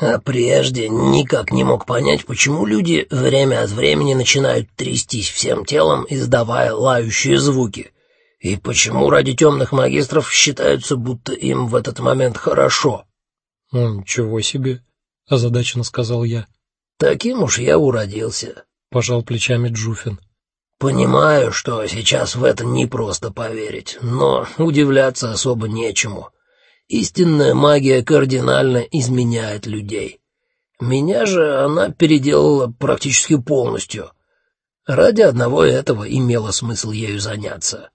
А прежде никак не мог понять, почему люди время от времени начинают трястись всем телом, издавая лающие звуки. И почему ради темных магистров считаются, будто им в этот момент хорошо? Ну, ничего себе, озадаченно сказал я. Таким уж я уродился, пожал плечами Джуфин. Понимаю, что сейчас в это не просто поверить, но удивляться особо нечему. Истинная магия кардинально изменяет людей. Меня же она переделала практически полностью. Ради одного этого имело смысл ею заняться.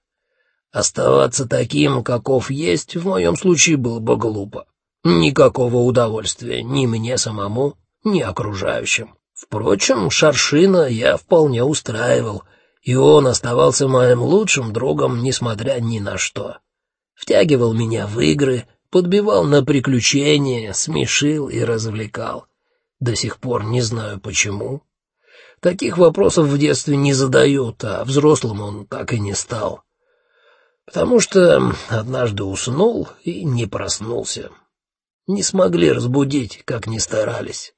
Оставаться таким, каков есть, в моем случае было бы глупо. Никакого удовольствия ни мне самому, ни окружающим. Впрочем, Шаршина я вполне устраивал, и он оставался моим лучшим другом, несмотря ни на что. Втягивал меня в игры, подбивал на приключения, смешил и развлекал. До сих пор не знаю почему. Таких вопросов в детстве не задают, а взрослым он так и не стал потому что однажды уснул и не проснулся. Не смогли разбудить, как ни старались.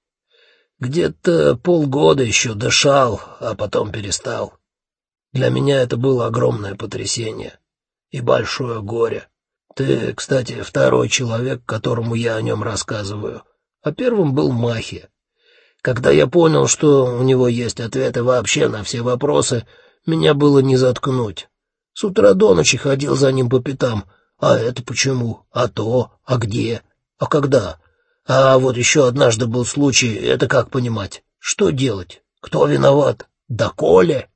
Где-то полгода еще дышал, а потом перестал. Для меня это было огромное потрясение и большое горе. Ты, кстати, второй человек, которому я о нем рассказываю, а первым был Махи. Когда я понял, что у него есть ответы вообще на все вопросы, меня было не заткнуть. С утра до ночи ходил за ним по пятам. А это почему? А то? А где? А когда? А вот еще однажды был случай, это как понимать? Что делать? Кто виноват? Да Коля?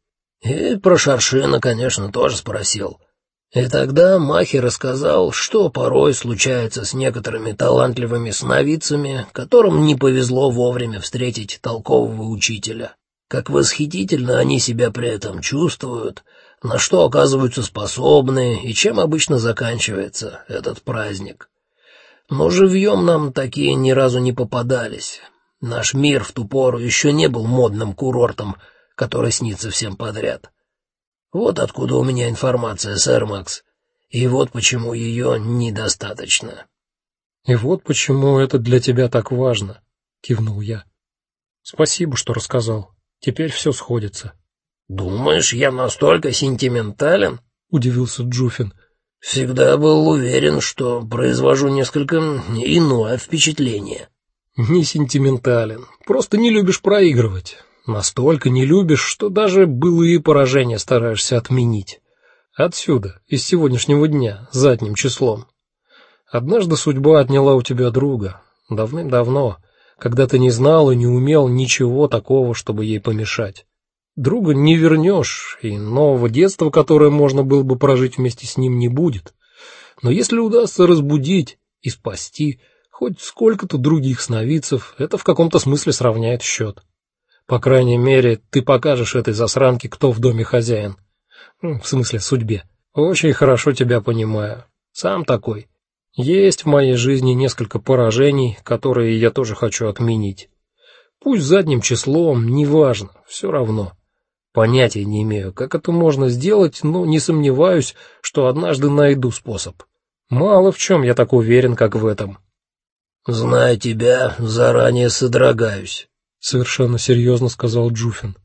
И про Шаршина, конечно, тоже спросил. И тогда Махи рассказал, что порой случается с некоторыми талантливыми сновидцами, которым не повезло вовремя встретить толкового учителя. Как восхитительно они себя при этом чувствуют, на что оказываются способны и чем обычно заканчивается этот праздник. Но живьем нам такие ни разу не попадались. Наш мир в ту пору еще не был модным курортом, который снится всем подряд. Вот откуда у меня информация, сэр Макс. И вот почему ее недостаточно. И вот почему это для тебя так важно, кивнул я. Спасибо, что рассказал. Теперь все сходится. Думаешь, я настолько сентиментален? удивился Джуфин. Всегда был уверен, что произвожу несколько иное впечатление. Не сентиментален, просто не любишь проигрывать. Настолько не любишь, что даже былые поражения стараешься отменить. Отсюда, из сегодняшнего дня, задним числом. Однажды судьба отняла у тебя друга, давным-давно, когда ты не знал и не умел ничего такого, чтобы ей помешать. Друга не вернешь, и нового детства, которое можно было бы прожить вместе с ним, не будет. Но если удастся разбудить и спасти хоть сколько-то других сновидцев, это в каком-то смысле сравняет счет. По крайней мере, ты покажешь этой засранке, кто в доме хозяин. В смысле, судьбе. Очень хорошо тебя понимаю. Сам такой. Есть в моей жизни несколько поражений, которые я тоже хочу отменить. Пусть задним числом, неважно, все равно. Понятия не имею, как это можно сделать, но не сомневаюсь, что однажды найду способ. Мало в чем я так уверен, как в этом. Зная тебя, заранее содрогаюсь, совершенно серьезно сказал Джуфин.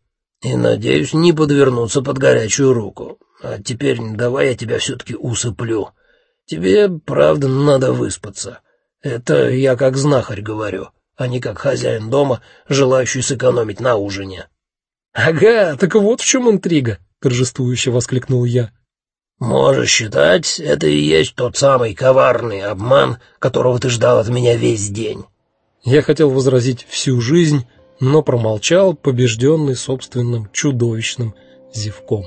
И надеюсь не подвернуться под горячую руку. А теперь давай я тебя все таки усыплю. Тебе, правда, надо выспаться. Это я как знахарь говорю, а не как хозяин дома, желающий сэкономить на ужине. Ага, так вот в чем интрига, торжествующе воскликнул я. Можешь считать, это и есть тот самый коварный обман, которого ты ждал от меня весь день. Я хотел возразить всю жизнь, но промолчал, побежденный собственным чудовищным зевком.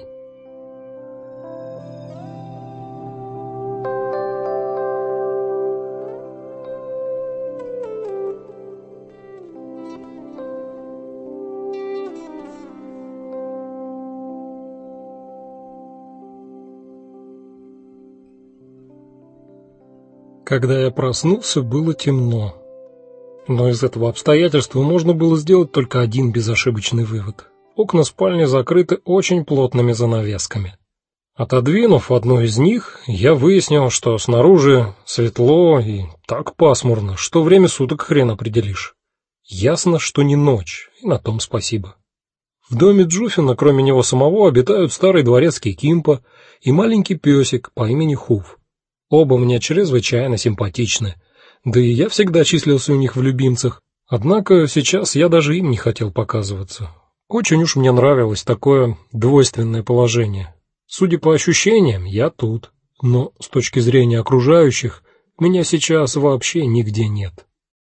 Когда я проснулся, было темно. Но из этого обстоятельства можно было сделать только один безошибочный вывод. Окна спальни закрыты очень плотными занавесками. Отодвинув одну из них, я выяснил, что снаружи светло и так пасмурно, что время суток хрен определишь. Ясно, что не ночь, и на том спасибо. В доме Джуфина, кроме него самого, обитают старый дворецкий Кимпа и маленький песик по имени Хуф. Оба мне чрезвычайно симпатичны. Да и я всегда числился у них в любимцах. Однако сейчас я даже им не хотел показываться. Очень уж мне нравилось такое двойственное положение. Судя по ощущениям, я тут, но с точки зрения окружающих меня сейчас вообще нигде нет.